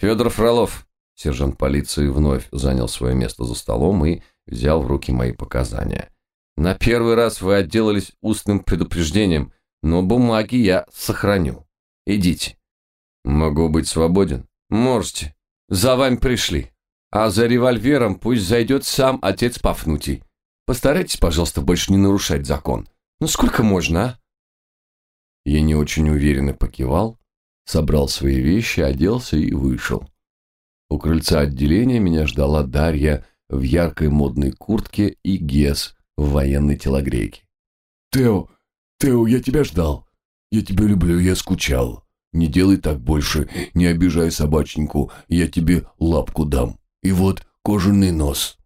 Федор Фролов, сержант полиции вновь занял свое место за столом и взял в руки мои показания. На первый раз вы отделались устным предупреждением, но бумаги я сохраню. Идите. Могу быть свободен? Можете. За вами пришли. А за револьвером пусть зайдет сам отец Пафнутий. Постарайтесь, пожалуйста, больше не нарушать закон. Ну сколько можно, а? Я не очень уверенно покивал, собрал свои вещи, оделся и вышел. У крыльца отделения меня ждала Дарья в яркой модной куртке и Гес в военной телогрейке. «Тео, Тео, я тебя ждал. Я тебя люблю, я скучал. Не делай так больше, не обижай собаченьку, я тебе лапку дам. И вот кожаный нос».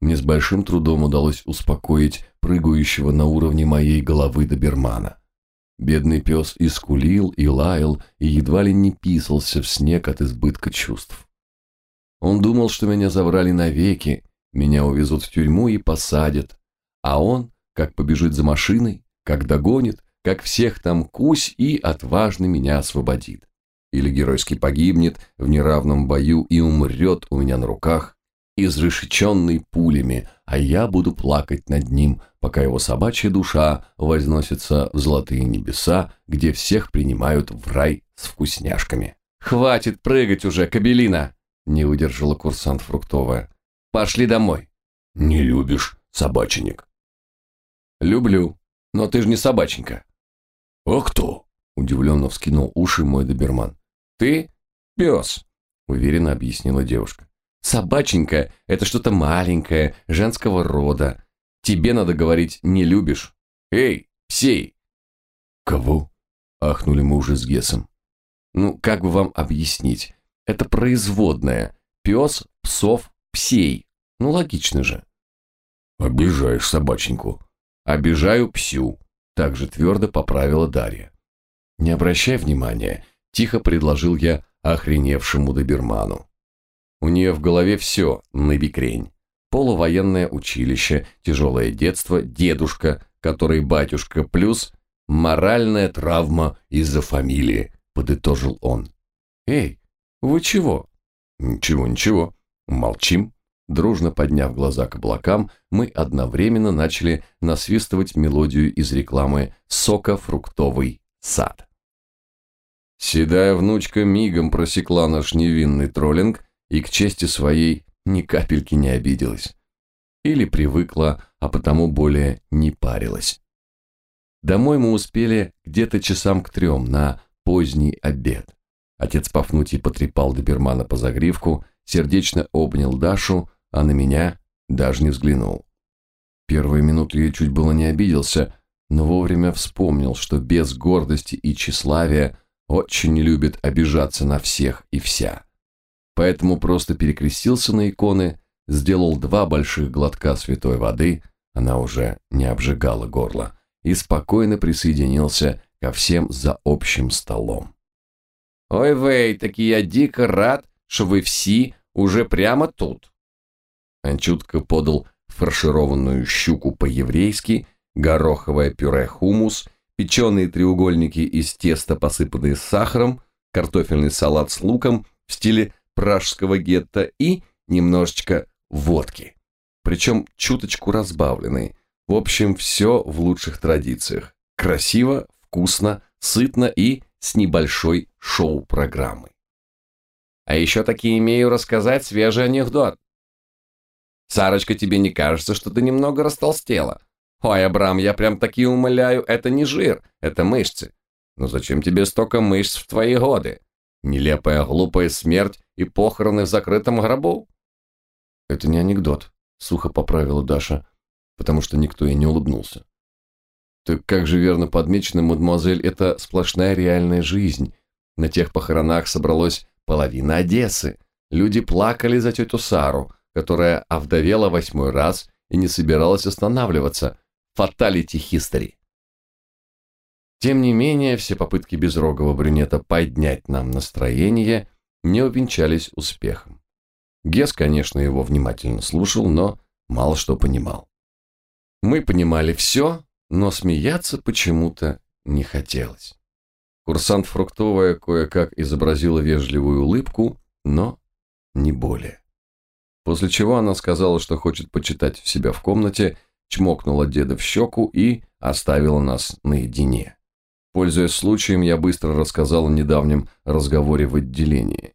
Мне с большим трудом удалось успокоить прыгающего на уровне моей головы добермана. Бедный пес и скулил, и лаял, и едва ли не писался в снег от избытка чувств. Он думал, что меня забрали навеки, меня увезут в тюрьму и посадят, а он, как побежит за машиной, как догонит, как всех там кусь и отважно меня освободит. Или геройски погибнет в неравном бою и умрет у меня на руках, изрешеченный пулями, а я буду плакать над ним, пока его собачья душа возносится в золотые небеса, где всех принимают в рай с вкусняшками. «Хватит прыгать уже, кабелина!» – не выдержала курсант Фруктовая. «Пошли домой!» «Не любишь, собаченек?» «Люблю, но ты же не собаченька». «А кто?» – удивленно вскинул уши мой доберман. «Ты пес», – уверенно объяснила девушка. Собаченька – это что-то маленькое, женского рода. Тебе надо говорить «не любишь». Эй, псей! Кого? Ахнули мы уже с Гесом. Ну, как бы вам объяснить? Это производное. Пес, псов, псей. Ну, логично же. Обижаешь собаченьку. Обижаю псю. Так же твердо поправила Дарья. Не обращай внимания, тихо предложил я охреневшему доберману. У нее в голове все набекрень. Полувоенное училище, тяжелое детство, дедушка, который батюшка, плюс моральная травма из-за фамилии, подытожил он. Эй, вы чего? Ничего, ничего. Молчим. Дружно подняв глаза к облакам, мы одновременно начали насвистывать мелодию из рекламы «Сока фруктовый сад». Седая внучка мигом просекла наш невинный троллинг и к чести своей ни капельки не обиделась. Или привыкла, а потому более не парилась. Домой мы успели где-то часам к трем на поздний обед. Отец Пафнутий потрепал добермана по загривку, сердечно обнял Дашу, а на меня даже не взглянул. Первые минуты я чуть было не обиделся, но вовремя вспомнил, что без гордости и тщеславия очень любит обижаться на всех и вся поэтому просто перекрестился на иконы, сделал два больших глотка святой воды, она уже не обжигала горло, и спокойно присоединился ко всем за общим столом. «Ой, вей, таки я дико рад, что вы все уже прямо тут!» Анчутка подал фаршированную щуку по-еврейски, гороховое пюре хумус, печеные треугольники из теста, посыпанные сахаром, картофельный салат с луком в стиле пражского гетто и немножечко водки. Причем чуточку разбавленной. В общем, все в лучших традициях. Красиво, вкусно, сытно и с небольшой шоу-программой. А еще таки имею рассказать свежий анекдот. Сарочка, тебе не кажется, что ты немного растолстела? Ой, Абрам, я прям таки умоляю, это не жир, это мышцы. Но зачем тебе столько мышц в твои годы? Нелепая глупая смерть и похороны в закрытом гробу? Это не анекдот, сухо поправила Даша, потому что никто ей не улыбнулся. Так как же верно подмечено, мадемуазель, это сплошная реальная жизнь. На тех похоронах собралось половина Одессы. Люди плакали за тетю Сару, которая овдовела восьмой раз и не собиралась останавливаться. Фаталити history. Тем не менее, все попытки безрогого брюнета поднять нам настроение не увенчались успехом. Гес, конечно, его внимательно слушал, но мало что понимал. Мы понимали все, но смеяться почему-то не хотелось. Курсант Фруктовая кое-как изобразила вежливую улыбку, но не более. После чего она сказала, что хочет почитать себя в комнате, чмокнула деда в щеку и оставила нас наедине. Пользуясь случаем, я быстро рассказал о недавнем разговоре в отделении.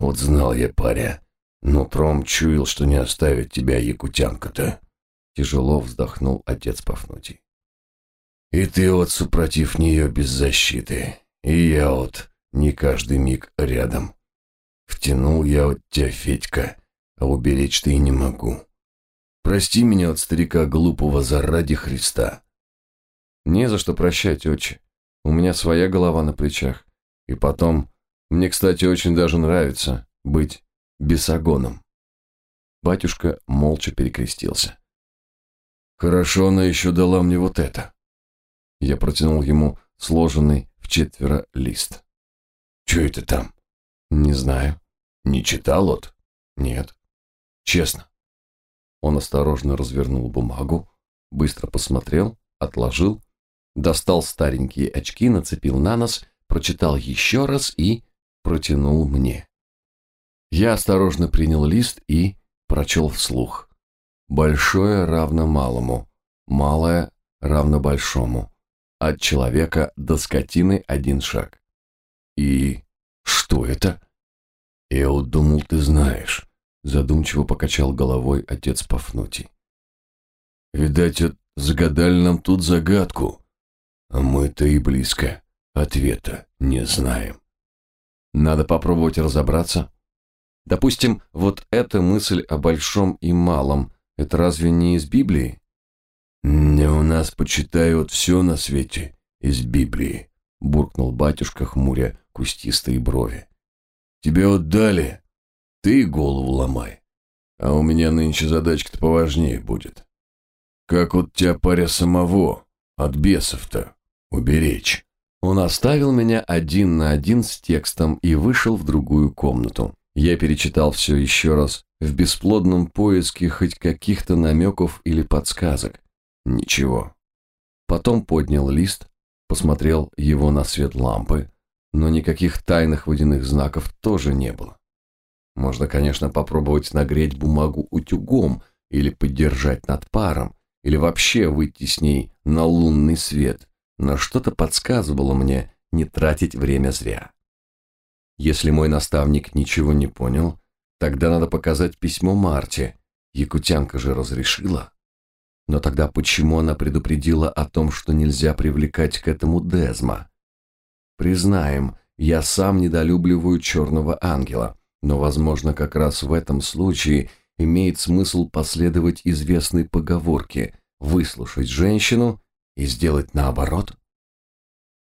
«Вот знал я, паря, но Тром чуял, что не оставит тебя якутянка-то», тяжело вздохнул отец Пафнутий. «И ты вот супротив нее без защиты, и я вот не каждый миг рядом. Втянул я вот тебя, Федька, а уберечь ты и не могу. Прости меня от старика глупого заради Христа». «Не за что прощать, отче. У меня своя голова на плечах. И потом, мне, кстати, очень даже нравится быть бесогоном». Батюшка молча перекрестился. «Хорошо она еще дала мне вот это». Я протянул ему сложенный в четверо лист. «Че это там?» «Не знаю». «Не читал от?» «Нет». «Честно». Он осторожно развернул бумагу, быстро посмотрел, отложил, достал старенькие очки, нацепил на нос, прочитал еще раз и протянул мне. Я осторожно принял лист и прочел вслух. Большое равно малому, малое равно большому. От человека до скотины один шаг. И что это? Я вот думал, ты знаешь. Задумчиво покачал головой отец Пафнутий. Видать, загадали нам тут загадку. Мы-то и близко ответа не знаем. Надо попробовать разобраться. Допустим, вот эта мысль о большом и малом, это разве не из Библии? Не у нас почитают все на свете из Библии, буркнул батюшка, хмуря кустистые брови. Тебе отдали, ты голову ломай. А у меня нынче задачка-то поважнее будет. Как вот тебя паря самого от бесов-то уберечь? Он оставил меня один на один с текстом и вышел в другую комнату. Я перечитал все еще раз в бесплодном поиске хоть каких-то намеков или подсказок. Ничего. Потом поднял лист, посмотрел его на свет лампы, но никаких тайных водяных знаков тоже не было. Можно, конечно, попробовать нагреть бумагу утюгом или подержать над паром, или вообще выйти с ней на лунный свет, но что-то подсказывало мне не тратить время зря. Если мой наставник ничего не понял, тогда надо показать письмо Марте. Якутянка же разрешила. Но тогда почему она предупредила о том, что нельзя привлекать к этому Дезма? Признаем, я сам недолюбливаю черного ангела, но, возможно, как раз в этом случае имеет смысл последовать известной поговорке «выслушать женщину и сделать наоборот».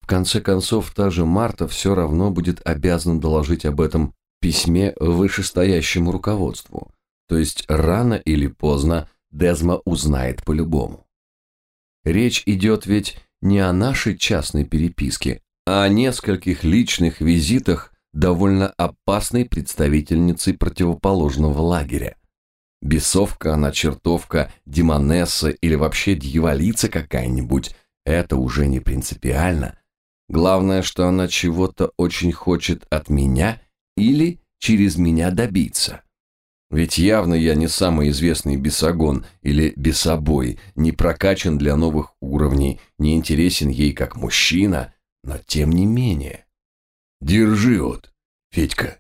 В конце концов, та же Марта все равно будет обязана доложить об этом письме вышестоящему руководству. То есть рано или поздно Дезма узнает по-любому. Речь идет ведь не о нашей частной переписке, а о нескольких личных визитах довольно опасной представительницы противоположного лагеря. Бесовка она, чертовка, демонесса или вообще дьяволица какая-нибудь – это уже не принципиально – Главное, что она чего-то очень хочет от меня или через меня добиться. Ведь явно я не самый известный бесогон или бесобой, не прокачан для новых уровней, не интересен ей как мужчина, но тем не менее. Держи вот, Федька.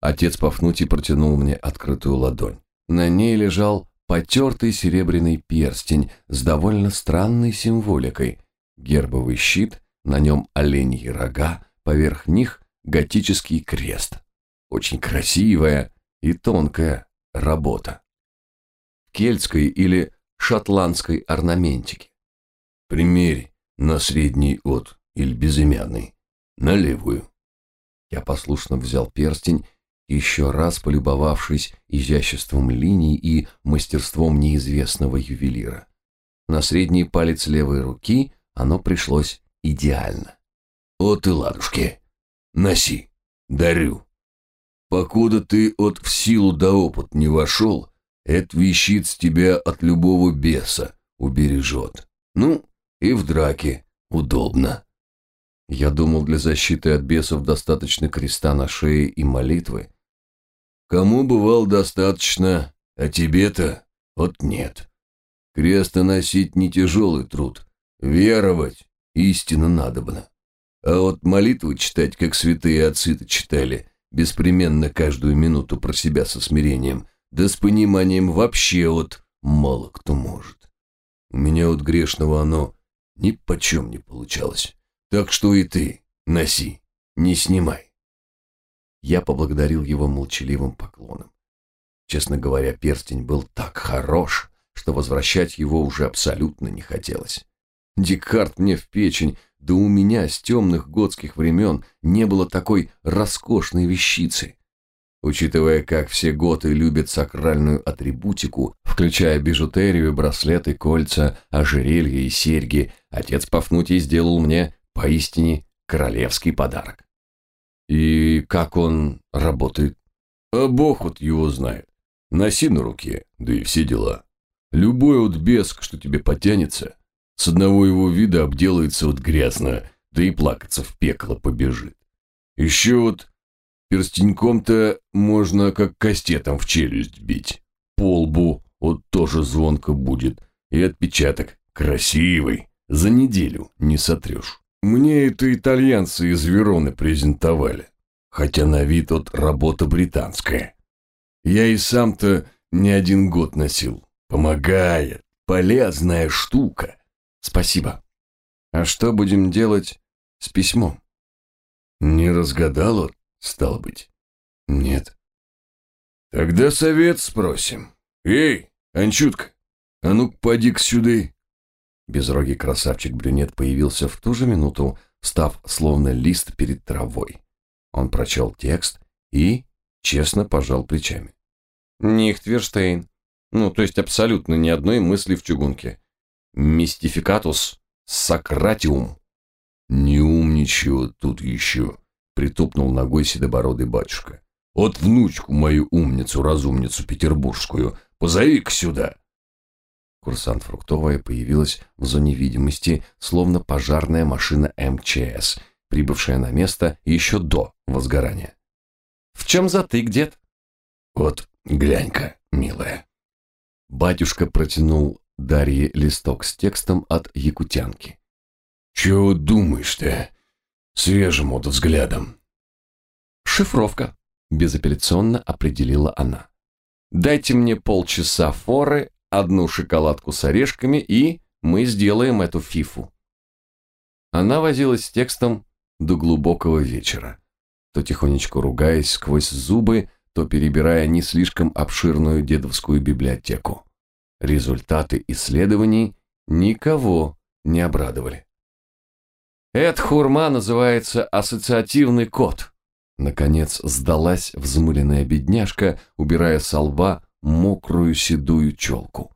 Отец Пафнутий протянул мне открытую ладонь. На ней лежал потертый серебряный перстень с довольно странной символикой – гербовый щит, на нем оленьи рога, поверх них готический крест. Очень красивая и тонкая работа. В кельтской или шотландской орнаментике. Примерь на средний от или безымянный, на левую. Я послушно взял перстень, еще раз полюбовавшись изяществом линий и мастерством неизвестного ювелира. На средний палец левой руки оно пришлось идеально. «От и ладушки, носи, дарю. Покуда ты от в силу да опыт не вошел, это вещиц тебя от любого беса убережет. Ну, и в драке удобно». Я думал, для защиты от бесов достаточно креста на шее и молитвы. Кому бывал достаточно, а тебе-то вот нет. Креста носить не тяжелый труд, веровать истинно надобно. А вот молитву читать, как святые отцы-то читали, беспременно каждую минуту про себя со смирением, да с пониманием вообще вот мало кто может. У меня вот грешного оно ни почем не получалось. Так что и ты носи, не снимай. Я поблагодарил его молчаливым поклоном. Честно говоря, перстень был так хорош, что возвращать его уже абсолютно не хотелось. Декарт мне в печень, да у меня с темных готских времен не было такой роскошной вещицы. Учитывая, как все готы любят сакральную атрибутику, включая бижутерию, браслеты, кольца, ожерелья и серьги, отец Пафнутий сделал мне поистине королевский подарок. И как он работает? А бог вот его знает. Носи на руке, да и все дела. Любой вот беск, что тебе потянется, с одного его вида обделается вот грязно, да и плакаться в пекло побежит. Еще вот перстеньком-то можно как кастетом в челюсть бить. По лбу вот тоже звонко будет, и отпечаток красивый, за неделю не сотрешь. Мне это итальянцы из Вероны презентовали, хотя на вид от работа британская. Я и сам-то не один год носил. Помогает, полезная штука. Спасибо. А что будем делать с письмом? Не разгадал стало быть? Нет. Тогда совет спросим. Эй, Анчутка, а ну-ка поди-ка сюда. Безрогий красавчик-брюнет появился в ту же минуту, став словно лист перед травой. Он прочел текст и честно пожал плечами. Нихтверштейн. Ну, то есть абсолютно ни одной мысли в чугунке. Мистификатус сакратиум. Не умничего тут еще, притупнул ногой седобородый батюшка. Вот внучку мою умницу-разумницу петербургскую позови-ка сюда. Курсант Фруктовая появилась в зоне видимости, словно пожарная машина МЧС, прибывшая на место еще до возгорания. «В чем затык, дед?» «Вот, глянь-ка, милая». Батюшка протянул Дарье листок с текстом от якутянки. «Чего думаешь-то? Свежим вот взглядом». «Шифровка», — безапелляционно определила она. «Дайте мне полчаса форы, одну шоколадку с орешками, и мы сделаем эту фифу». Она возилась с текстом до глубокого вечера, то тихонечко ругаясь сквозь зубы, то перебирая не слишком обширную дедовскую библиотеку. Результаты исследований никого не обрадовали. «Эта хурма называется ассоциативный код», Наконец сдалась взмыленная бедняжка, убирая со лба мокрую седую челку.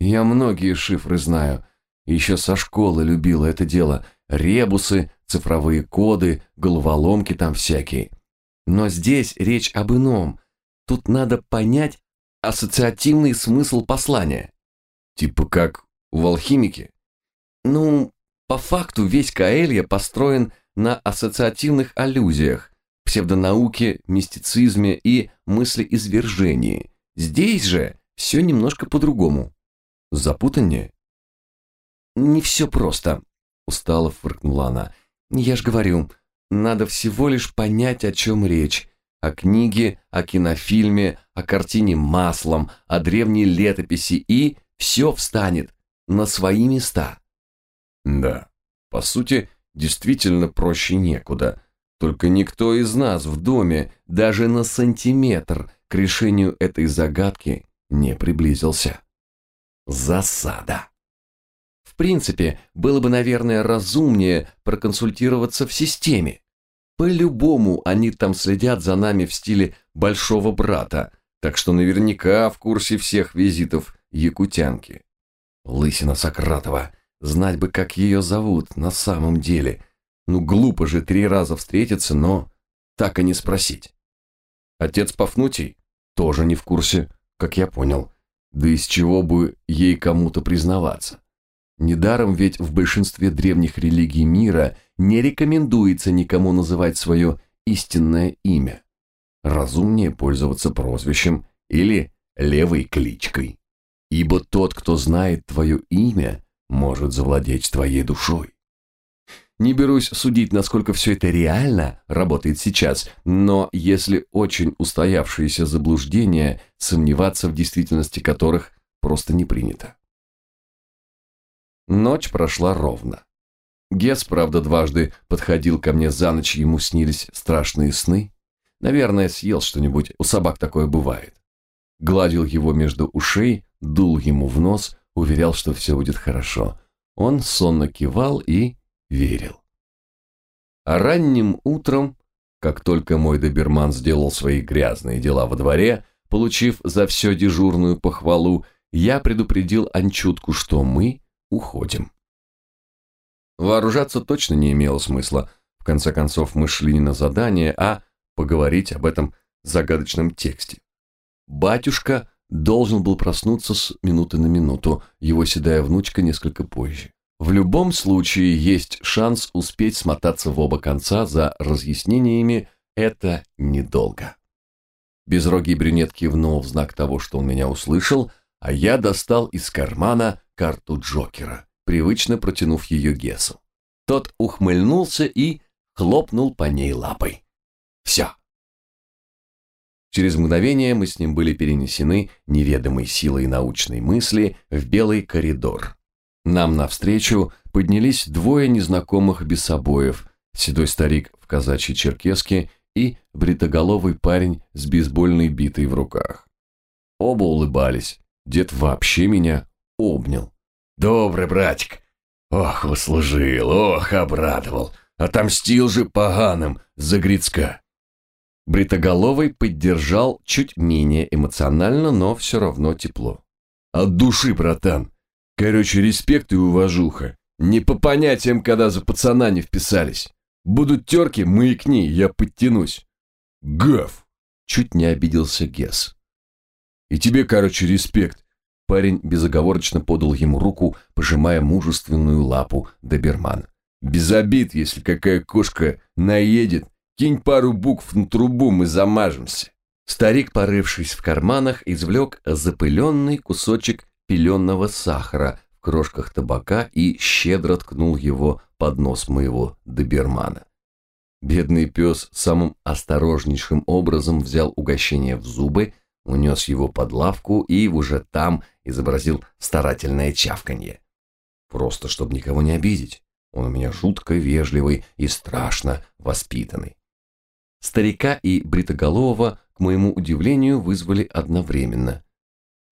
Я многие шифры знаю. Еще со школы любила это дело. Ребусы, цифровые коды, головоломки там всякие. Но здесь речь об ином. Тут надо понять ассоциативный смысл послания. Типа как в алхимике? Ну, по факту весь Каэлья построен на ассоциативных аллюзиях, псевдонауке, мистицизме и мыслеизвержении. Здесь же все немножко по-другому. Запутаннее? Не все просто, устало фыркнула она. Я ж говорю, надо всего лишь понять, о чем речь. О книге, о кинофильме, о картине маслом, о древней летописи, и все встанет на свои места. Да, по сути, действительно проще некуда. Только никто из нас в доме даже на сантиметр к решению этой загадки не приблизился. Засада. В принципе, было бы, наверное, разумнее проконсультироваться в системе. По-любому они там следят за нами в стиле большого брата, так что наверняка в курсе всех визитов якутянки. Лысина Сократова, знать бы, как ее зовут на самом деле – ну, глупо же три раза встретиться, но так и не спросить. Отец Пафнутий тоже не в курсе, как я понял. Да из чего бы ей кому-то признаваться? Недаром ведь в большинстве древних религий мира не рекомендуется никому называть свое истинное имя. Разумнее пользоваться прозвищем или левой кличкой. Ибо тот, кто знает твое имя, может завладеть твоей душой. Не берусь судить, насколько все это реально работает сейчас, но если очень устоявшиеся заблуждения, сомневаться в действительности которых просто не принято. Ночь прошла ровно. Гес, правда, дважды подходил ко мне за ночь, ему снились страшные сны. Наверное, съел что-нибудь, у собак такое бывает. Гладил его между ушей, дул ему в нос, уверял, что все будет хорошо. Он сонно кивал и верил. А ранним утром, как только мой доберман сделал свои грязные дела во дворе, получив за все дежурную похвалу, я предупредил Анчутку, что мы уходим. Вооружаться точно не имело смысла. В конце концов, мы шли не на задание, а поговорить об этом загадочном тексте. Батюшка должен был проснуться с минуты на минуту, его седая внучка несколько позже. В любом случае есть шанс успеть смотаться в оба конца за разъяснениями, это недолго. Безрогий брюнет кивнул в знак того, что он меня услышал, а я достал из кармана карту Джокера, привычно протянув ее Гесу. Тот ухмыльнулся и хлопнул по ней лапой. Все. Через мгновение мы с ним были перенесены неведомой силой научной мысли в белый коридор. Нам навстречу поднялись двое незнакомых бесобоев, седой старик в казачьей черкеске и бритоголовый парень с бейсбольной битой в руках. Оба улыбались, дед вообще меня обнял. «Добрый, братик! Ох, услужил, ох, обрадовал! Отомстил же поганым за Грицка!» Бритоголовый поддержал чуть менее эмоционально, но все равно тепло. «От души, братан! Короче, респект и уважуха. Не по понятиям, когда за пацана не вписались. Будут терки, маякни, я подтянусь». «Гав!» — чуть не обиделся Гес. «И тебе, короче, респект». Парень безоговорочно подал ему руку, пожимая мужественную лапу добермана. «Без обид, если какая кошка наедет, Кинь пару букв на трубу, мы замажемся. Старик, порывшись в карманах, извлек запыленный кусочек пеленного сахара в крошках табака и щедро ткнул его под нос моего добермана. Бедный пес самым осторожнейшим образом взял угощение в зубы, унес его под лавку и уже там изобразил старательное чавканье. Просто, чтобы никого не обидеть. Он у меня жутко вежливый и страшно воспитанный. Старика и Бритоголового, к моему удивлению, вызвали одновременно.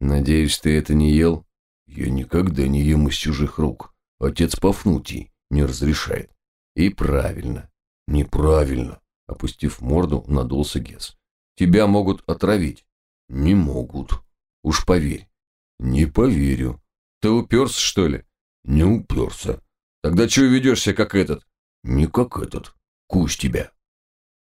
«Надеюсь, ты это не ел?» «Я никогда не ем из чужих рук. Отец Пафнутий не разрешает». «И правильно». «Неправильно», — опустив морду, надулся Гес. «Тебя могут отравить». «Не могут. Уж поверь». «Не поверю». «Ты уперся, что ли?» «Не уперся». «Тогда чего ведешься, как этот?» «Не как этот. Кусь тебя».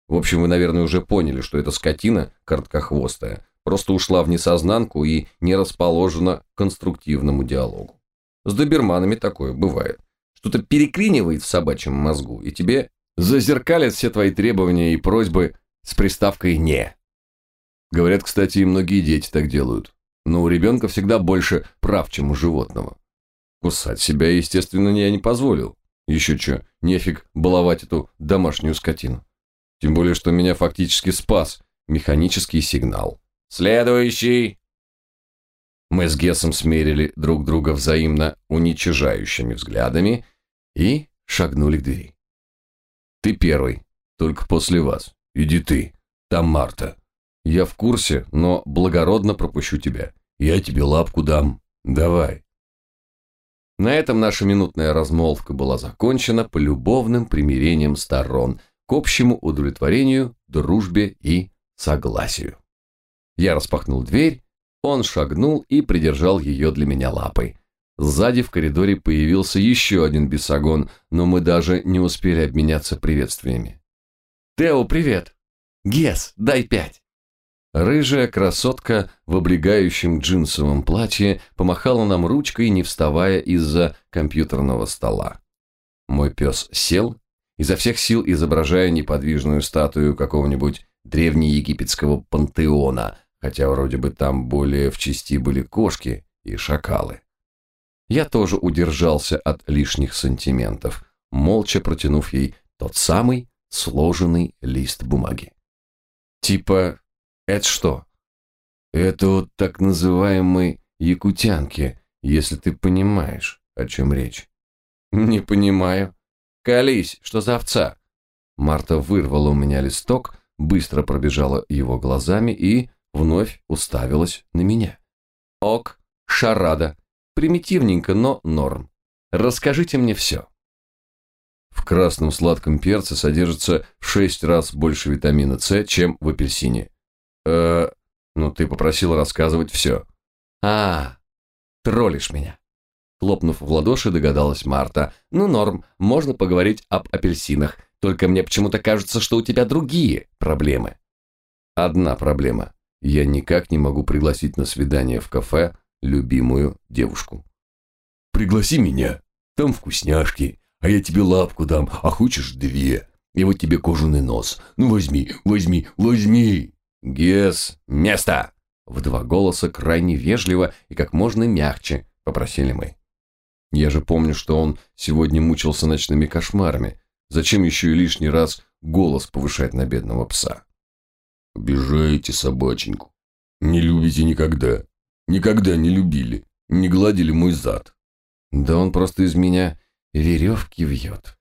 В общем, вы, наверное, уже поняли, что эта скотина, короткохвостая, просто ушла в несознанку и не расположена к конструктивному диалогу. С доберманами такое бывает. Что-то переклинивает в собачьем мозгу, и тебе зазеркалят все твои требования и просьбы с приставкой «не». Говорят, кстати, и многие дети так делают. Но у ребенка всегда больше прав, чем у животного. Кусать себя, естественно, я не позволил. Еще что, нефиг баловать эту домашнюю скотину. Тем более, что меня фактически спас механический сигнал. «Следующий!» Мы с Гесом смерили друг друга взаимно уничижающими взглядами и шагнули к двери. «Ты первый, только после вас. Иди ты, там Марта. Я в курсе, но благородно пропущу тебя. Я тебе лапку дам. Давай». На этом наша минутная размолвка была закончена полюбовным примирением сторон – к общему удовлетворению, дружбе и согласию. Я распахнул дверь, он шагнул и придержал ее для меня лапой. Сзади в коридоре появился еще один бесогон, но мы даже не успели обменяться приветствиями. «Тео, привет!» «Гес, дай пять!» Рыжая красотка в облегающем джинсовом платье помахала нам ручкой, не вставая из-за компьютерного стола. Мой пес сел, изо всех сил изображая неподвижную статую какого-нибудь древнеегипетского пантеона, хотя вроде бы там более в части были кошки и шакалы. Я тоже удержался от лишних сантиментов, молча протянув ей тот самый сложенный лист бумаги. Типа, это что? Это вот так называемые якутянки, если ты понимаешь, о чем речь. Не понимаю. Колись, что за овца? Марта вырвала у меня листок, быстро пробежала его глазами и вновь уставилась на меня. Ок, шарада. Примитивненько, но норм. Расскажите мне все. В красном сладком перце содержится в шесть раз больше витамина С, чем в апельсине. Э, ну ты попросил рассказывать все. А, троллишь меня. Хлопнув в ладоши, догадалась Марта. Ну, норм, можно поговорить об апельсинах. Только мне почему-то кажется, что у тебя другие проблемы. Одна проблема. Я никак не могу пригласить на свидание в кафе любимую девушку. Пригласи меня. Там вкусняшки, а я тебе лапку дам, а хочешь две. И вот тебе кожаный нос. Ну возьми, возьми, возьми. Гес, место! В два голоса крайне вежливо и как можно мягче попросили мы. Я же помню, что он сегодня мучился ночными кошмарами. Зачем еще и лишний раз голос повышать на бедного пса? Обижаете собаченьку. Не любите никогда. Никогда не любили. Не гладили мой зад. Да он просто из меня веревки вьет.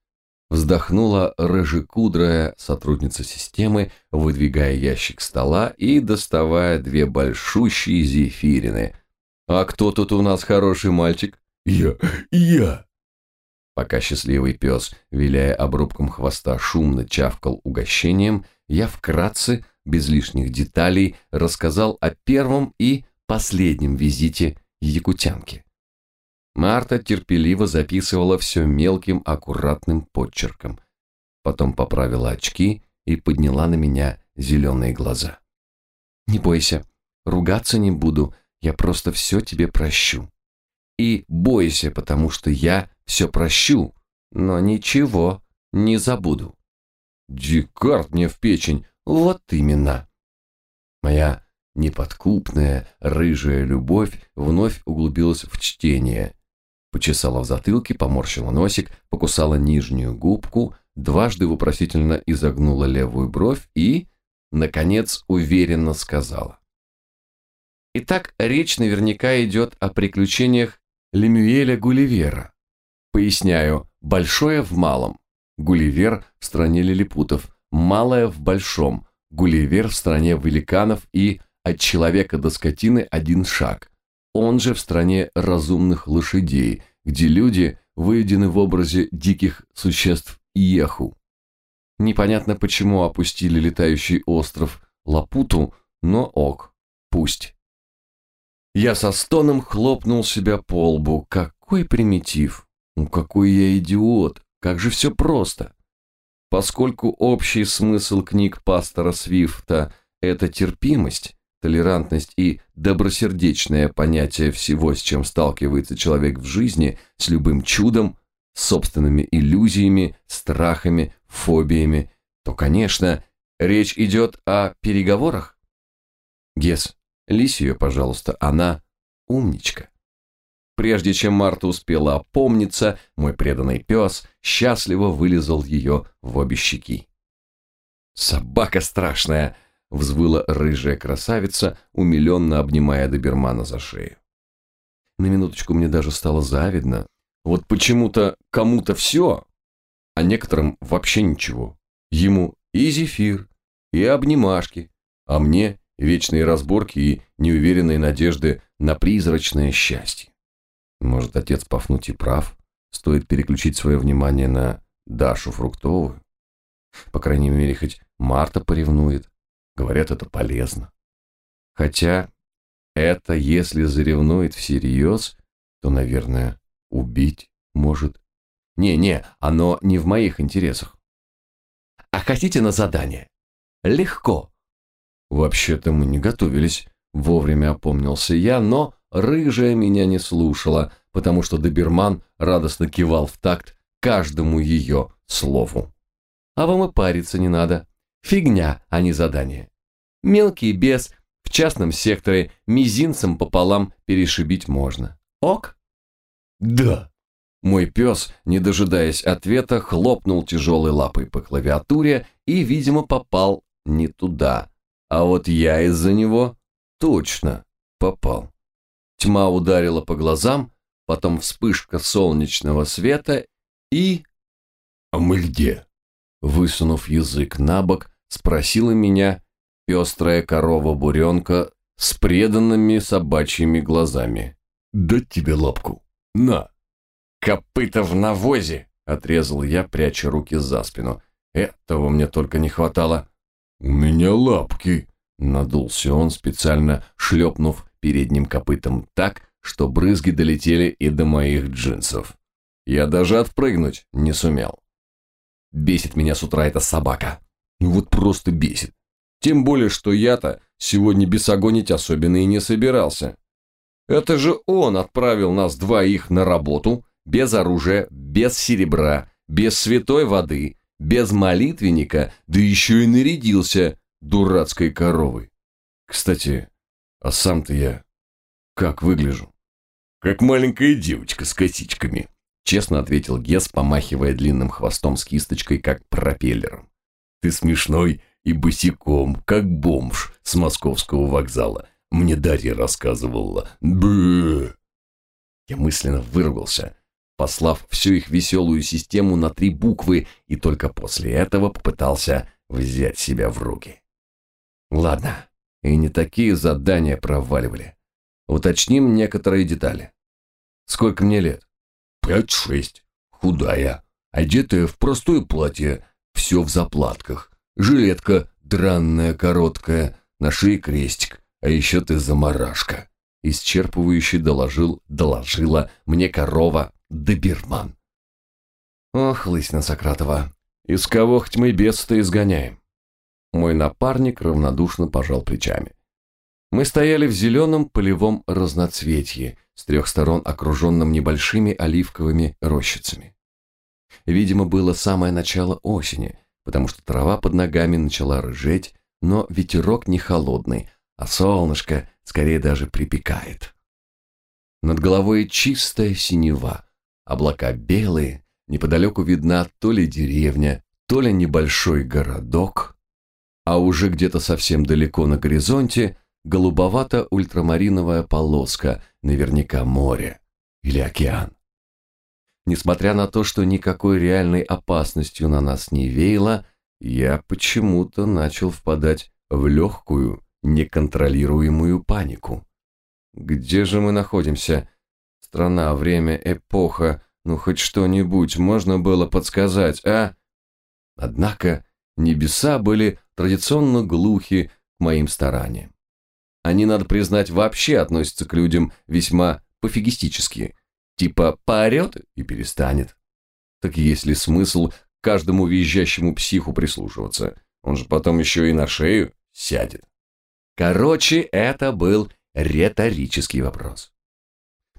Вздохнула рыжекудрая сотрудница системы, выдвигая ящик стола и доставая две большущие зефирины. «А кто тут у нас хороший мальчик?» «Я! Я!» Пока счастливый пес, виляя обрубком хвоста, шумно чавкал угощением, я вкратце, без лишних деталей, рассказал о первом и последнем визите якутянки. Марта терпеливо записывала все мелким аккуратным подчерком. Потом поправила очки и подняла на меня зеленые глаза. «Не бойся, ругаться не буду, я просто все тебе прощу. И бойся, потому что я все прощу, но ничего не забуду». «Дикард мне в печень, вот именно!» Моя неподкупная рыжая любовь вновь углубилась в чтение – Почесала в затылке, поморщила носик, покусала нижнюю губку, дважды вопросительно изогнула левую бровь и, наконец, уверенно сказала. Итак, речь наверняка идет о приключениях Лемюэля Гулливера. Поясняю, большое в малом. Гулливер в стране лилипутов, малое в большом. Гулливер в стране великанов и от человека до скотины один шаг он же в стране разумных лошадей, где люди выведены в образе диких существ Иеху. Непонятно, почему опустили летающий остров Лапуту, но ок, пусть. Я со стоном хлопнул себя по лбу. Какой примитив! Ну какой я идиот! Как же все просто! Поскольку общий смысл книг пастора Свифта – это терпимость, толерантность и добросердечное понятие всего, с чем сталкивается человек в жизни, с любым чудом, собственными иллюзиями, страхами, фобиями, то, конечно, речь идет о переговорах. Гес, лись ее, пожалуйста, она умничка. Прежде чем Марта успела опомниться, мой преданный пес счастливо вылезал ее в обе щеки. «Собака страшная!» взвыла рыжая красавица, умиленно обнимая добермана за шею. На минуточку мне даже стало завидно. Вот почему-то кому-то все, а некоторым вообще ничего. Ему и зефир, и обнимашки, а мне вечные разборки и неуверенные надежды на призрачное счастье. Может, отец Пафнутий прав? Стоит переключить свое внимание на Дашу Фруктовую? По крайней мере, хоть Марта поревнует. Говорят, это полезно. Хотя это, если заревнует всерьез, то, наверное, убить может. Не-не, оно не в моих интересах. А хотите на задание? Легко. Вообще-то мы не готовились. Вовремя опомнился я, но рыжая меня не слушала, потому что доберман радостно кивал в такт каждому ее слову. А вам и париться не надо. Фигня, а не задание. Мелкий бес в частном секторе мизинцем пополам перешибить можно. Ок? Да. Мой пес, не дожидаясь ответа, хлопнул тяжелой лапой по клавиатуре и, видимо, попал не туда. А вот я из-за него точно попал. Тьма ударила по глазам, потом вспышка солнечного света и... «А мы где?» Высунув язык на бок, спросила меня пестрая корова-буренка с преданными собачьими глазами. «Дать тебе лапку? На!» «Копыта в навозе!» — отрезал я, пряча руки за спину. «Этого мне только не хватало». «У меня лапки!» — надулся он, специально шлепнув передним копытом так, что брызги долетели и до моих джинсов. Я даже отпрыгнуть не сумел. Бесит меня с утра эта собака. Ну вот просто бесит. Тем более, что я-то сегодня бесогонить особенно и не собирался. Это же он отправил нас двоих на работу, без оружия, без серебра, без святой воды, без молитвенника, да еще и нарядился дурацкой коровой. Кстати, а сам-то я как выгляжу? Как маленькая девочка с косичками, честно ответил Гес, помахивая длинным хвостом с кисточкой, как пропеллером. Ты смешной и босиком, как бомж с московского вокзала. Мне Дарья рассказывала. Бэ. Я мысленно выругался, послав всю их веселую систему на три буквы, и только после этого попытался взять себя в руки. Ладно, и не такие задания проваливали. Уточним некоторые детали. Сколько мне лет? Пять-шесть. Худая, одетая в простое платье, все в заплатках. Жилетка дранная, короткая, на шее крестик, а еще ты заморашка. Исчерпывающе доложил, доложила мне корова доберман. Ох, лысина Сократова, из кого хоть мы бес-то изгоняем? Мой напарник равнодушно пожал плечами. Мы стояли в зеленом полевом разноцветье, с трех сторон окруженном небольшими оливковыми рощицами. Видимо, было самое начало осени, потому что трава под ногами начала рыжеть, но ветерок не холодный, а солнышко скорее даже припекает. Над головой чистая синева, облака белые, неподалеку видна то ли деревня, то ли небольшой городок, а уже где-то совсем далеко на горизонте голубовато-ультрамариновая полоска, наверняка море или океан. Несмотря на то, что никакой реальной опасностью на нас не веяло, я почему-то начал впадать в легкую, неконтролируемую панику. Где же мы находимся? Страна, время, эпоха, ну хоть что-нибудь можно было подсказать, а? Однако небеса были традиционно глухи к моим стараниям. Они, надо признать, вообще относятся к людям весьма пофигистически. Типа поорет и перестанет. Так есть ли смысл каждому визжащему психу прислушиваться? Он же потом еще и на шею сядет. Короче, это был риторический вопрос.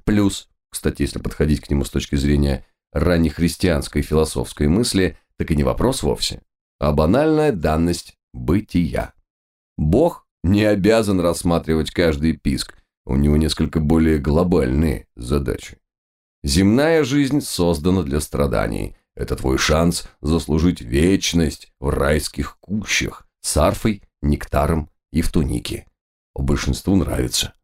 Плюс, кстати, если подходить к нему с точки зрения раннехристианской философской мысли, так и не вопрос вовсе, а банальная данность бытия. Бог не обязан рассматривать каждый писк, у него несколько более глобальные задачи. Земная жизнь создана для страданий. Это твой шанс заслужить вечность в райских кущах с арфой, нектаром и в тунике. Большинству нравится.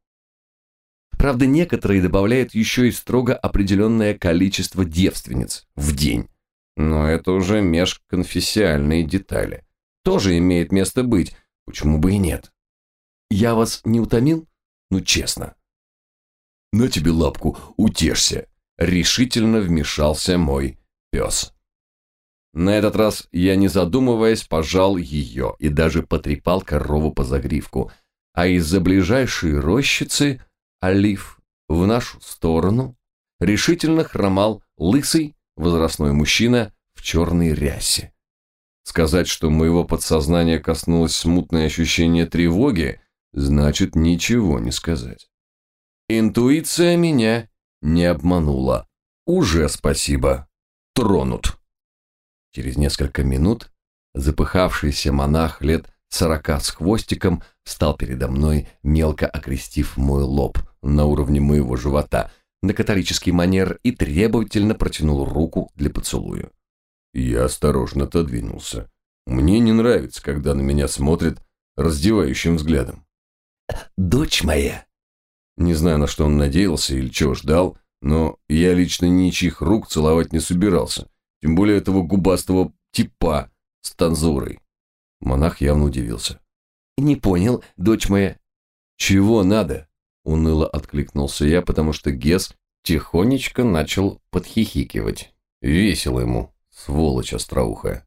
Правда, некоторые добавляют еще и строго определенное количество девственниц в день. Но это уже межконфессиальные детали тоже имеет место быть, почему бы и нет. Я вас не утомил? Ну, честно. На тебе лапку, утешься. Решительно вмешался мой пес. На этот раз я, не задумываясь, пожал ее и даже потрепал корову по загривку, а из-за ближайшей рощицы олив в нашу сторону решительно хромал лысый возрастной мужчина в черной рясе. Сказать, что моего подсознания коснулось смутное ощущение тревоги, значит ничего не сказать. Интуиция меня не обманула. Уже спасибо. Тронут. Через несколько минут запыхавшийся монах лет сорока с хвостиком встал передо мной, мелко окрестив мой лоб на уровне моего живота на католический манер и требовательно протянул руку для поцелуя. Я осторожно отодвинулся. Мне не нравится, когда на меня смотрят раздевающим взглядом. «Дочь моя!» Не знаю, на что он надеялся или чего ждал, но я лично ничьих рук целовать не собирался, тем более этого губастого типа с танзурой. Монах явно удивился. «Не понял, дочь моя». «Чего надо?» – уныло откликнулся я, потому что Гес тихонечко начал подхихикивать. Весело ему, сволочь остроухая.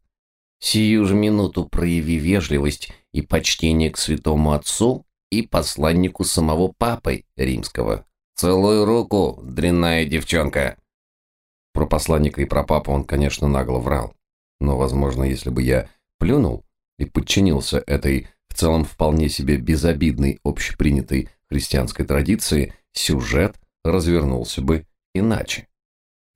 «Сию же минуту прояви вежливость и почтение к святому отцу и посланнику самого папы римского. Целую руку, дрянная девчонка!» Про посланника и про папу он, конечно, нагло врал. Но, возможно, если бы я плюнул и подчинился этой в целом вполне себе безобидной общепринятой христианской традиции, сюжет развернулся бы иначе.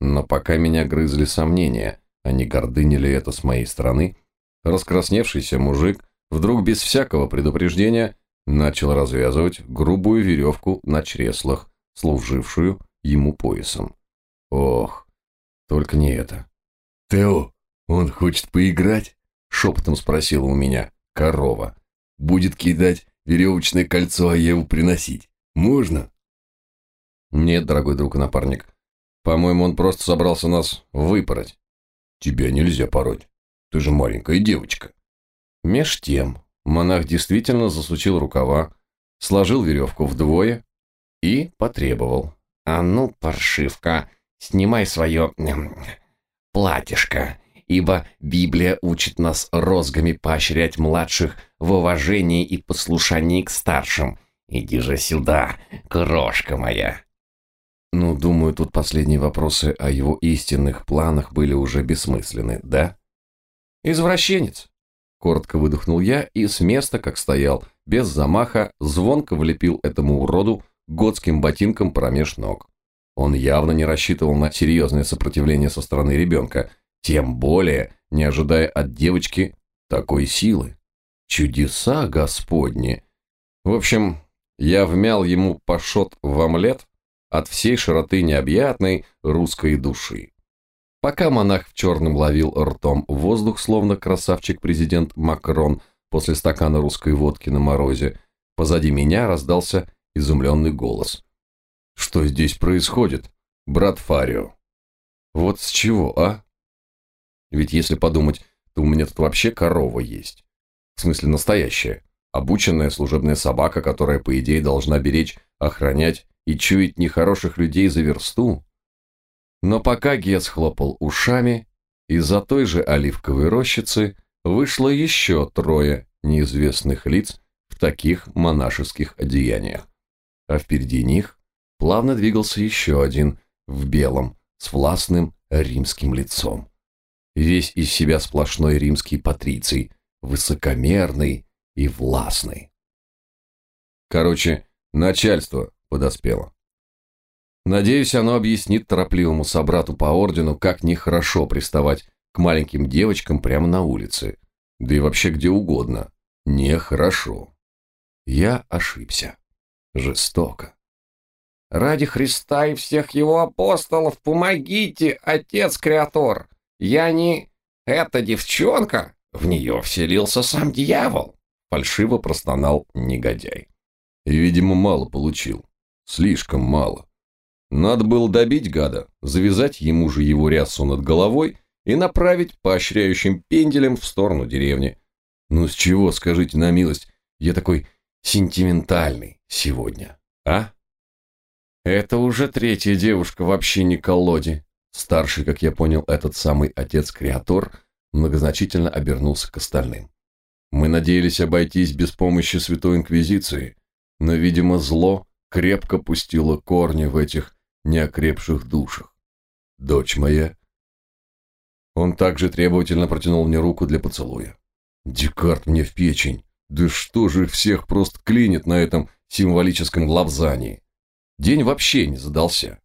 Но пока меня грызли сомнения, а не гордыня ли это с моей стороны, раскрасневшийся мужик вдруг без всякого предупреждения начал развязывать грубую веревку на чреслах, служившую ему поясом. Ох, только не это. «Тео, он хочет поиграть?» — шепотом спросила у меня корова. «Будет кидать веревочное кольцо, а его приносить. Можно?» «Нет, дорогой друг и напарник. По-моему, он просто собрался нас выпороть». «Тебя нельзя пороть. Ты же маленькая девочка». Меж тем, монах действительно засучил рукава, сложил веревку вдвое и потребовал. «А ну, паршивка, снимай свое платьишко ибо Библия учит нас розгами поощрять младших в уважении и послушании к старшим. Иди же сюда, крошка моя. Ну, думаю, тут последние вопросы о его истинных планах были уже бессмысленны, да? Извращенец. Коротко выдохнул я и с места, как стоял, без замаха, звонко влепил этому уроду готским ботинком промеж ног. Он явно не рассчитывал на серьезное сопротивление со стороны ребенка, тем более не ожидая от девочки такой силы. Чудеса Господни! В общем, я вмял ему пашот в омлет от всей широты необъятной русской души. Пока монах в черном ловил ртом воздух, словно красавчик-президент Макрон после стакана русской водки на морозе, позади меня раздался изумленный голос. «Что здесь происходит, брат Фарио?» «Вот с чего, а?» Ведь если подумать, то у меня тут вообще корова есть. В смысле настоящая. Обученная служебная собака, которая, по идее, должна беречь, охранять и чуять нехороших людей за версту. Но пока Гец хлопал ушами, из-за той же оливковой рощицы вышло еще трое неизвестных лиц в таких монашеских одеяниях. А впереди них плавно двигался еще один в белом, с властным римским лицом весь из себя сплошной римский патриций, высокомерный и властный. Короче, начальство подоспело. Надеюсь, оно объяснит торопливому собрату по ордену, как нехорошо приставать к маленьким девочкам прямо на улице, да и вообще где угодно. Нехорошо. Я ошибся. Жестоко. «Ради Христа и всех его апостолов помогите, отец-креатор!» Я не... Эта девчонка, в нее вселился сам дьявол, фальшиво простонал негодяй. И, видимо, мало получил. Слишком мало. Надо было добить гада, завязать ему же его рясу над головой и направить поощряющим пенделем в сторону деревни. Ну с чего, скажите на милость, я такой сентиментальный сегодня, а? Это уже третья девушка вообще не колоде. Старший, как я понял, этот самый отец-креатор, многозначительно обернулся к остальным. Мы надеялись обойтись без помощи Святой Инквизиции, но, видимо, зло крепко пустило корни в этих неокрепших душах. Дочь моя. Он также требовательно протянул мне руку для поцелуя. Декарт мне в печень. Да что же всех просто клинит на этом символическом лапзании. День вообще не задался.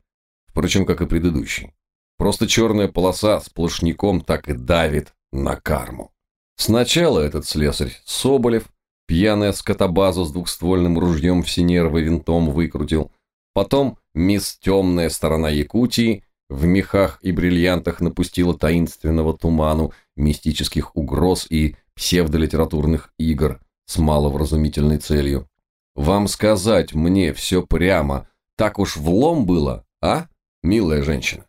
Впрочем, как и предыдущий. Просто черная полоса сплошняком так и давит на карму. Сначала этот слесарь Соболев пьяная скотобазу с двухствольным ружьем все нервы винтом выкрутил. Потом мисс Темная сторона Якутии в мехах и бриллиантах напустила таинственного туману, мистических угроз и псевдолитературных игр с маловразумительной целью. Вам сказать мне все прямо, так уж влом было, а, милая женщина?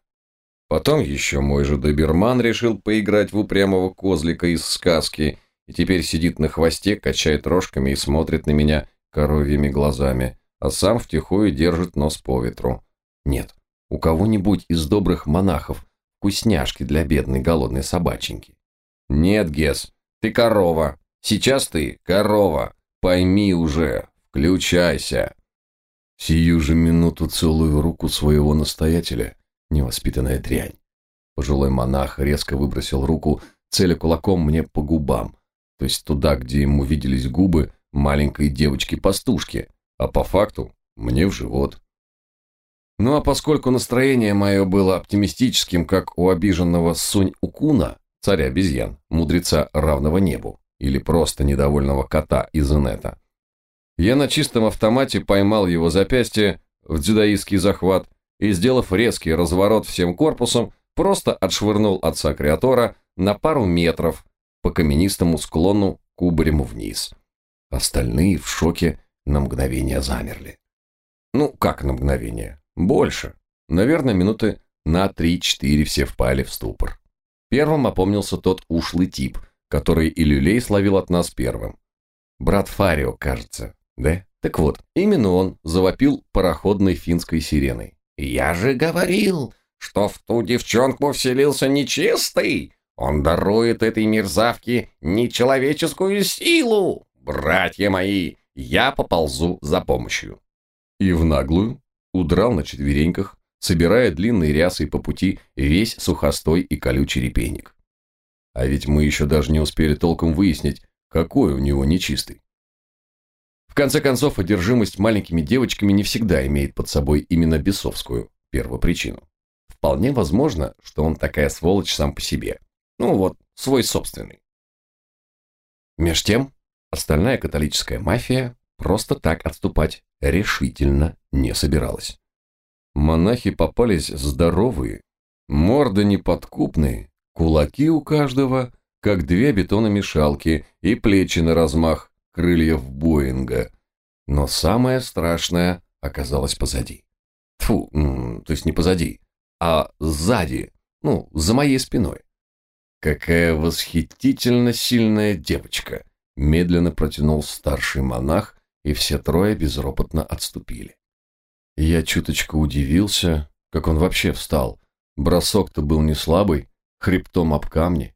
Потом еще мой же доберман решил поиграть в упрямого козлика из сказки и теперь сидит на хвосте, качает рожками и смотрит на меня коровьими глазами, а сам втихую держит нос по ветру. Нет, у кого-нибудь из добрых монахов вкусняшки для бедной голодной собаченьки. Нет, Гес, ты корова. Сейчас ты корова. Пойми уже, включайся. Сию же минуту целую руку своего настоятеля, невоспитанная дрянь. Пожилой монах резко выбросил руку, целя кулаком мне по губам, то есть туда, где ему виделись губы маленькой девочки-пастушки, а по факту мне в живот. Ну а поскольку настроение мое было оптимистическим, как у обиженного Сунь-Укуна, царя обезьян, мудреца равного небу, или просто недовольного кота из инета, я на чистом автомате поймал его запястье в дзюдоистский захват и, сделав резкий разворот всем корпусом, просто отшвырнул отца Креатора на пару метров по каменистому склону кубарем вниз. Остальные в шоке на мгновение замерли. Ну, как на мгновение? Больше. Наверное, минуты на 3-4 все впали в ступор. Первым опомнился тот ушлый тип, который и люлей словил от нас первым. Брат Фарио, кажется, да? Так вот, именно он завопил пароходной финской сиреной. «Я же говорил, что в ту девчонку вселился нечистый! Он дарует этой мерзавке нечеловеческую силу! Братья мои, я поползу за помощью!» И в наглую удрал на четвереньках, собирая длинные рясы по пути весь сухостой и колючий репейник. А ведь мы еще даже не успели толком выяснить, какой у него нечистый. Конце концов, одержимость маленькими девочками не всегда имеет под собой именно бесовскую первопричину. Вполне возможно, что он такая сволочь сам по себе. Ну вот, свой собственный. Меж тем, остальная католическая мафия просто так отступать решительно не собиралась. Монахи попались здоровые, морды неподкупные, кулаки у каждого, как две бетономешалки, и плечи на размах крыльев Боинга. Но самое страшное оказалось позади. Тфу, то есть не позади, а сзади, ну, за моей спиной. Какая восхитительно сильная девочка, медленно протянул старший монах, и все трое безропотно отступили. Я чуточку удивился, как он вообще встал. Бросок-то был не слабый, хребтом об камни.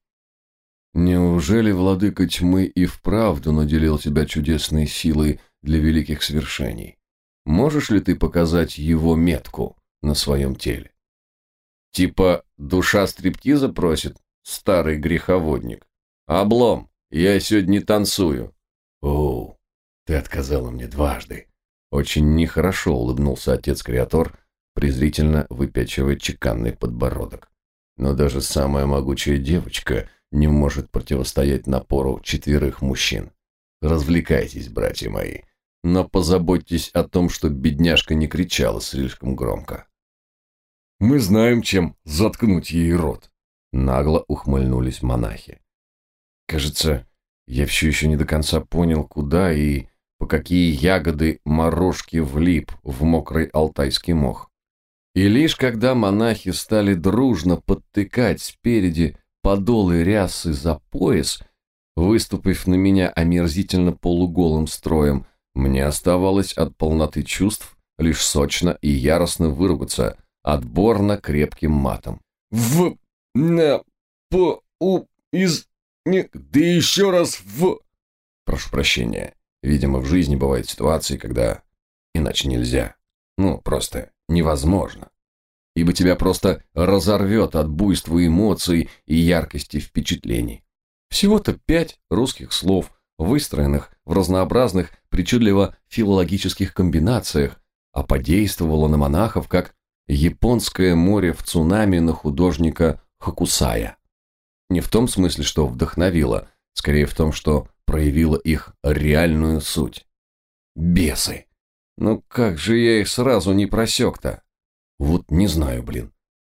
Неужели владыка тьмы и вправду наделил тебя чудесной силой для великих свершений? Можешь ли ты показать его метку на своем теле? Типа душа стриптиза просит, старый греховодник. Облом, я сегодня не танцую. О, ты отказала мне дважды. Очень нехорошо улыбнулся отец-креатор, презрительно выпячивая чеканный подбородок. Но даже самая могучая девочка не может противостоять напору четверых мужчин. Развлекайтесь, братья мои, но позаботьтесь о том, чтобы бедняжка не кричала слишком громко. Мы знаем, чем заткнуть ей рот. Нагло ухмыльнулись монахи. Кажется, я все еще не до конца понял, куда и по какие ягоды морожки влип в мокрый алтайский мох. И лишь когда монахи стали дружно подтыкать спереди подолы рясы за пояс, выступив на меня омерзительно полуголым строем, мне оставалось от полноты чувств лишь сочно и яростно выругаться отборно крепким матом. «В... на... по... у... из... не... да еще раз в...» Прошу прощения. Видимо, в жизни бывают ситуации, когда иначе нельзя. Ну, просто невозможно. Ибо тебя просто разорвет от буйства эмоций и яркости впечатлений. Всего-то пять русских слов, выстроенных в разнообразных, причудливо филологических комбинациях, а подействовало на монахов как японское море в цунами на художника Хакусая. Не в том смысле, что вдохновило, скорее в том, что проявило их реальную суть. Бесы! Ну как же я их сразу не просек-то? Вот не знаю, блин.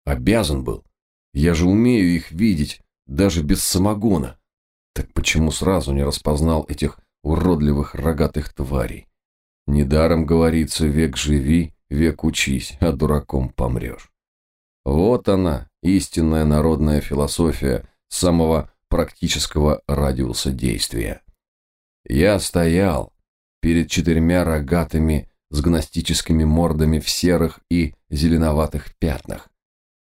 Обязан был. Я же умею их видеть, даже без самогона. Так почему сразу не распознал этих уродливых рогатых тварей? Недаром говорится, век живи, век учись, а дураком помрешь. Вот она, истинная народная философия самого практического радиуса действия. Я стоял перед четырьмя рогатыми с гностическими мордами в серых и зеленоватых пятнах.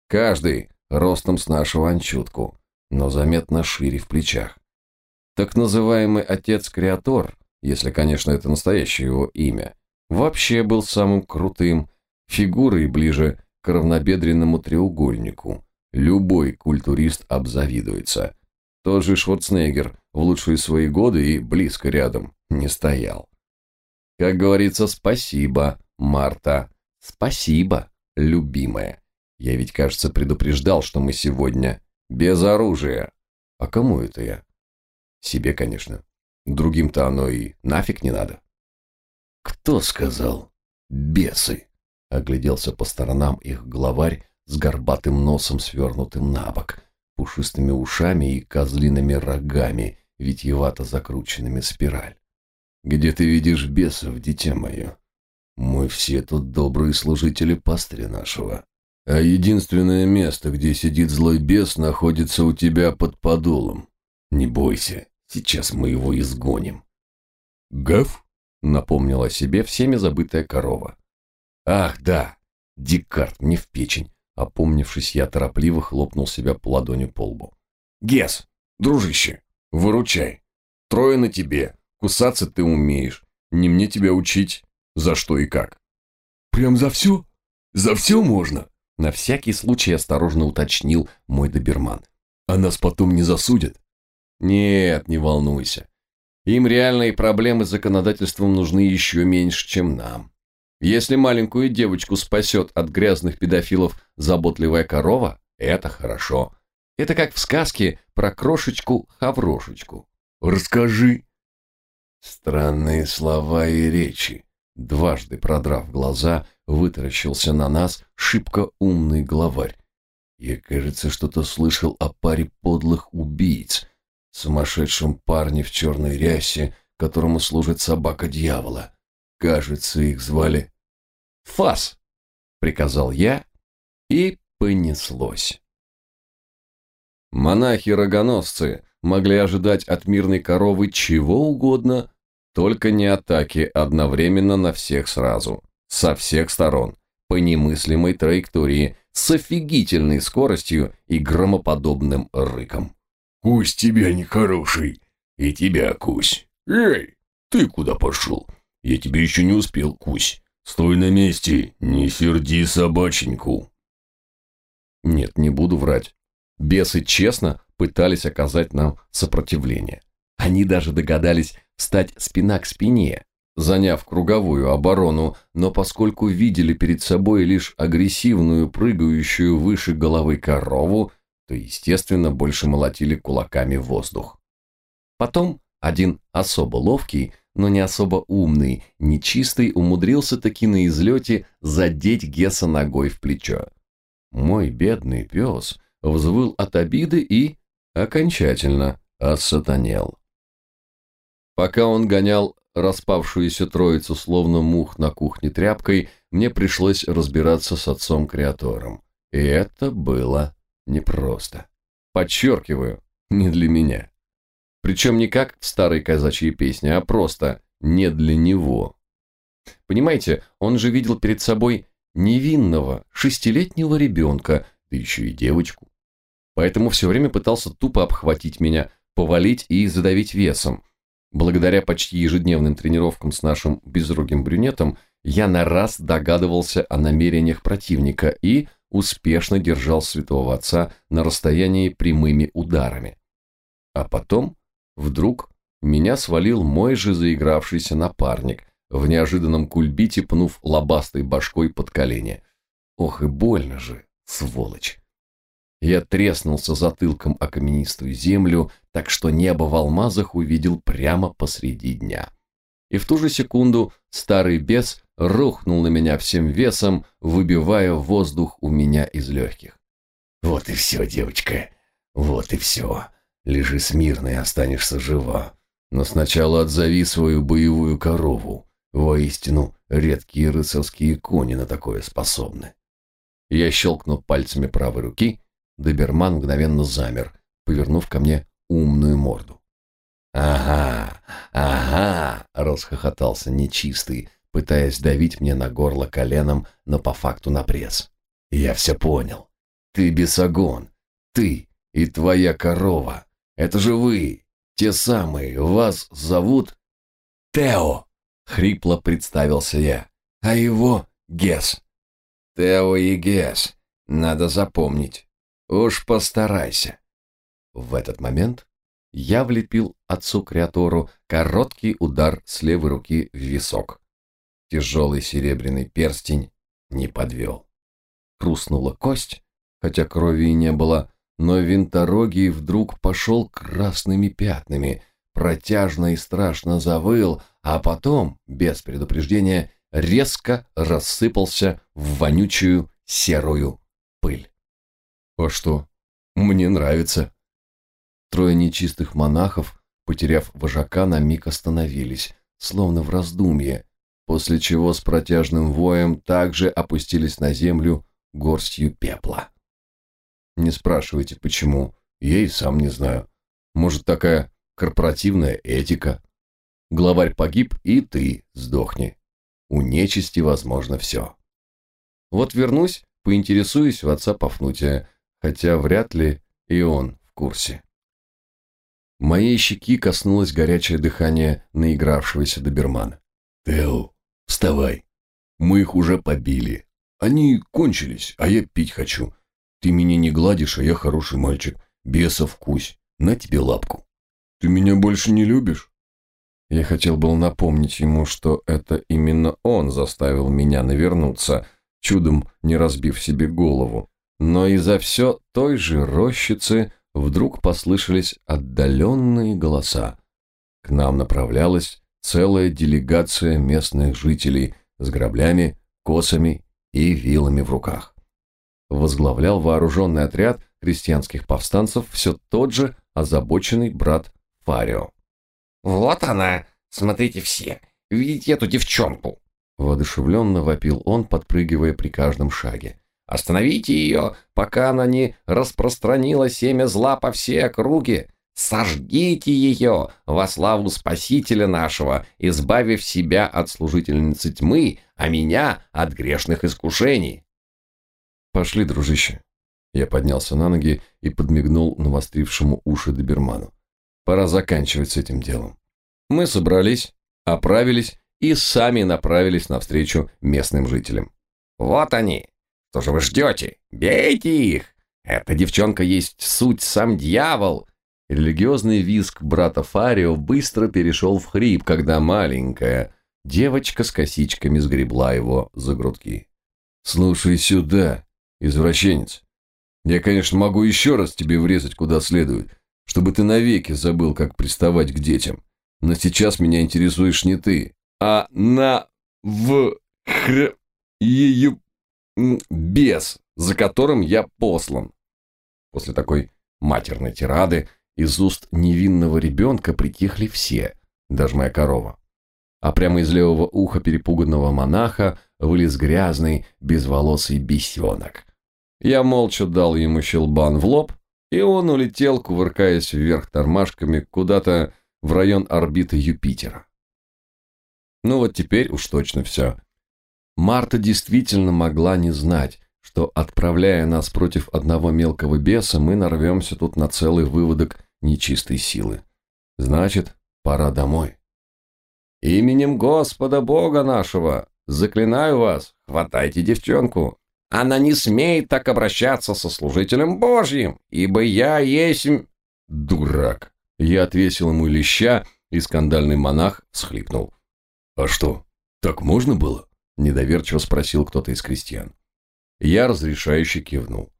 Каждый ростом с нашего анчутку, но заметно шире в плечах. Так называемый отец-креатор, если, конечно, это настоящее его имя, вообще был самым крутым, фигурой ближе к равнобедренному треугольнику. Любой культурист обзавидуется. Тот же Шварценеггер в лучшие свои годы и близко рядом не стоял. Как говорится, спасибо, Марта. Спасибо, любимая. Я ведь, кажется, предупреждал, что мы сегодня без оружия. А кому это я? Себе, конечно. Другим-то оно и нафиг не надо. Кто сказал? Бесы. Огляделся по сторонам их главарь с горбатым носом, свернутым на бок, пушистыми ушами и козлиными рогами, витьевато закрученными спираль. Где ты видишь бесов, дитя мое? Мы все тут добрые служители пастыря нашего. А единственное место, где сидит злой бес, находится у тебя под подолом. Не бойся, сейчас мы его изгоним. Гав? Напомнила себе всеми забытая корова. Ах, да, Дикард мне в печень. Опомнившись, я торопливо хлопнул себя по ладони по лбу. Гес, дружище, выручай. Трое на тебе, Кусаться ты умеешь. Не мне тебя учить, за что и как. Прям за все? За все можно? На всякий случай осторожно уточнил мой доберман. А нас потом не засудят? Нет, не волнуйся. Им реальные проблемы с законодательством нужны еще меньше, чем нам. Если маленькую девочку спасет от грязных педофилов заботливая корова, это хорошо. Это как в сказке про крошечку-хаврошечку. Расскажи, Странные слова и речи. Дважды продрав глаза, вытаращился на нас шибко умный главарь. Я, кажется, что-то слышал о паре подлых убийц, сумасшедшем парне в черной рясе, которому служит собака дьявола. Кажется, их звали Фас, приказал я, и понеслось. Монахи-рогоносцы могли ожидать от мирной коровы чего угодно, только не атаки одновременно на всех сразу. Со всех сторон. По немыслимой траектории. С офигительной скоростью и громоподобным рыком. «Кусь тебя нехороший. И тебя, Кусь. Эй, ты куда пошел? Я тебе еще не успел, Кусь. Стой на месте, не серди собаченьку». Нет, не буду врать. Бесы честно пытались оказать нам сопротивление. Они даже догадались стать спина к спине, заняв круговую оборону, но поскольку видели перед собой лишь агрессивную, прыгающую выше головы корову, то, естественно, больше молотили кулаками в воздух. Потом один особо ловкий, но не особо умный, нечистый, умудрился таки на излете задеть Гесса ногой в плечо. Мой бедный пес взвыл от обиды и окончательно осатанел. Пока он гонял распавшуюся троицу словно мух на кухне тряпкой, мне пришлось разбираться с отцом-креатором. И это было непросто. Подчеркиваю, не для меня. Причем не как в старой казачьей песне, а просто не для него. Понимаете, он же видел перед собой невинного, шестилетнего ребенка, да еще и девочку. Поэтому все время пытался тупо обхватить меня, повалить и задавить весом – Благодаря почти ежедневным тренировкам с нашим безрогим брюнетом, я на раз догадывался о намерениях противника и успешно держал святого отца на расстоянии прямыми ударами. А потом вдруг меня свалил мой же заигравшийся напарник, в неожиданном кульбите пнув лобастой башкой под колени. Ох и больно же, сволочь. Я треснулся затылком о каменистую землю, так что небо в алмазах увидел прямо посреди дня. И в ту же секунду старый бес рухнул на меня всем весом, выбивая воздух у меня из легких. «Вот и все, девочка, вот и все. Лежи смирно и останешься жива. Но сначала отзови свою боевую корову. Воистину, редкие рыцарские кони на такое способны». Я щелкнул пальцами правой руки, доберман мгновенно замер, повернув ко мне умную морду. «Ага, ага!» — расхохотался нечистый, пытаясь давить мне на горло коленом, но по факту на пресс. «Я все понял. Ты бесогон. Ты и твоя корова. Это же вы, те самые. Вас зовут Тео!» — хрипло представился я. «А его Гес». «Тео и Гес. Надо запомнить. Уж постарайся». В этот момент я влепил отцу-креатору короткий удар с левой руки в висок. Тяжелый серебряный перстень не подвел. Хрустнула кость, хотя крови и не было, но винторогий вдруг пошел красными пятнами, протяжно и страшно завыл, а потом, без предупреждения, резко рассыпался в вонючую серую пыль. А что? Мне нравится. Трое нечистых монахов, потеряв вожака, на миг остановились, словно в раздумье, после чего с протяжным воем также опустились на землю горстью пепла. Не спрашивайте, почему, я и сам не знаю. Может, такая корпоративная этика. Главарь погиб, и ты сдохни. У нечисти возможно все. Вот вернусь, поинтересуюсь у отца Пафнутия, хотя вряд ли и он в курсе. Моей щеки коснулось горячее дыхание наигравшегося добермана. «Тео, вставай. Мы их уже побили. Они кончились, а я пить хочу. Ты меня не гладишь, а я хороший мальчик. Бесов кусь. На тебе лапку». «Ты меня больше не любишь?» Я хотел был напомнить ему, что это именно он заставил меня навернуться, чудом не разбив себе голову. Но и за все той же рощицы вдруг послышались отдаленные голоса. К нам направлялась целая делегация местных жителей с граблями, косами и вилами в руках. Возглавлял вооруженный отряд крестьянских повстанцев все тот же озабоченный брат Фарио. «Вот она! Смотрите все! Видите эту девчонку?» Воодушевленно вопил он, подпрыгивая при каждом шаге. Остановите ее, пока она не распространила семя зла по всей округе. Сожгите ее во славу Спасителя нашего, избавив себя от служительницы тьмы, а меня от грешных искушений. Пошли, дружище. Я поднялся на ноги и подмигнул навострившему уши доберману. Пора заканчивать с этим делом. Мы собрались, оправились и сами направились навстречу местным жителям. Вот они, что же вы ждете? Бейте их! Эта девчонка есть суть сам дьявол!» Религиозный визг брата Фарио быстро перешел в хрип, когда маленькая девочка с косичками сгребла его за грудки. «Слушай сюда, извращенец. Я, конечно, могу еще раз тебе врезать куда следует, чтобы ты навеки забыл, как приставать к детям. Но сейчас меня интересуешь не ты, а на в хр ее бес, за которым я послан. После такой матерной тирады из уст невинного ребенка притихли все, даже моя корова. А прямо из левого уха перепуганного монаха вылез грязный, безволосый бесенок. Я молча дал ему щелбан в лоб, и он улетел, кувыркаясь вверх тормашками, куда-то в район орбиты Юпитера. Ну вот теперь уж точно все. Марта действительно могла не знать, что, отправляя нас против одного мелкого беса, мы нарвемся тут на целый выводок нечистой силы. Значит, пора домой. Именем Господа Бога нашего, заклинаю вас, хватайте девчонку. Она не смеет так обращаться со служителем Божьим, ибо я есть...» «Дурак!» Я отвесил ему леща, и скандальный монах всхлипнул. «А что, так можно было?» – недоверчиво спросил кто-то из крестьян. Я разрешающе кивнул.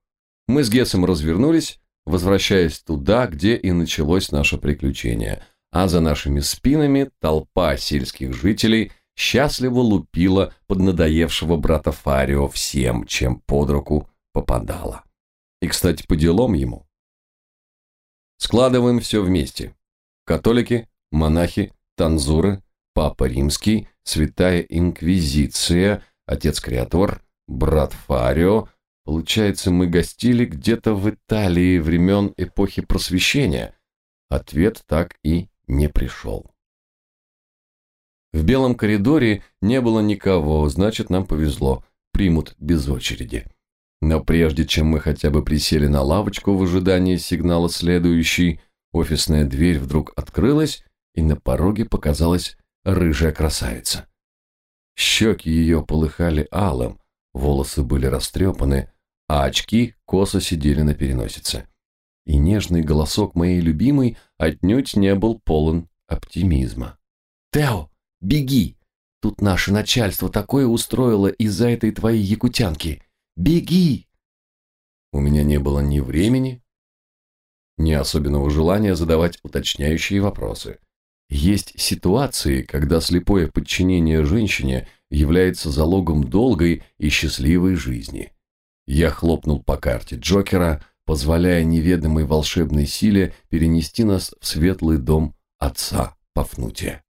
Мы с Гесом развернулись, возвращаясь туда, где и началось наше приключение, а за нашими спинами толпа сельских жителей счастливо лупила под надоевшего брата Фарио всем, чем под руку попадало. И, кстати, по делам ему. Складываем все вместе. Католики, монахи, танзуры, Папа Римский, Святая Инквизиция, Отец-Креатор, брат Фарио. Получается, мы гостили где-то в Италии времен эпохи Просвещения. Ответ так и не пришел. В белом коридоре не было никого, значит, нам повезло, примут без очереди. Но прежде чем мы хотя бы присели на лавочку в ожидании сигнала следующий, офисная дверь вдруг открылась, и на пороге показалась рыжая красавица. Щеки ее полыхали алым, волосы были растрепаны, а очки косо сидели на переносице. И нежный голосок моей любимой отнюдь не был полон оптимизма. «Тео, беги! Тут наше начальство такое устроило из-за этой твоей якутянки! Беги!» У меня не было ни времени, ни особенного желания задавать уточняющие вопросы. Есть ситуации, когда слепое подчинение женщине является залогом долгой и счастливой жизни. Я хлопнул по карте Джокера, позволяя неведомой волшебной силе перенести нас в светлый дом отца Пафнутия.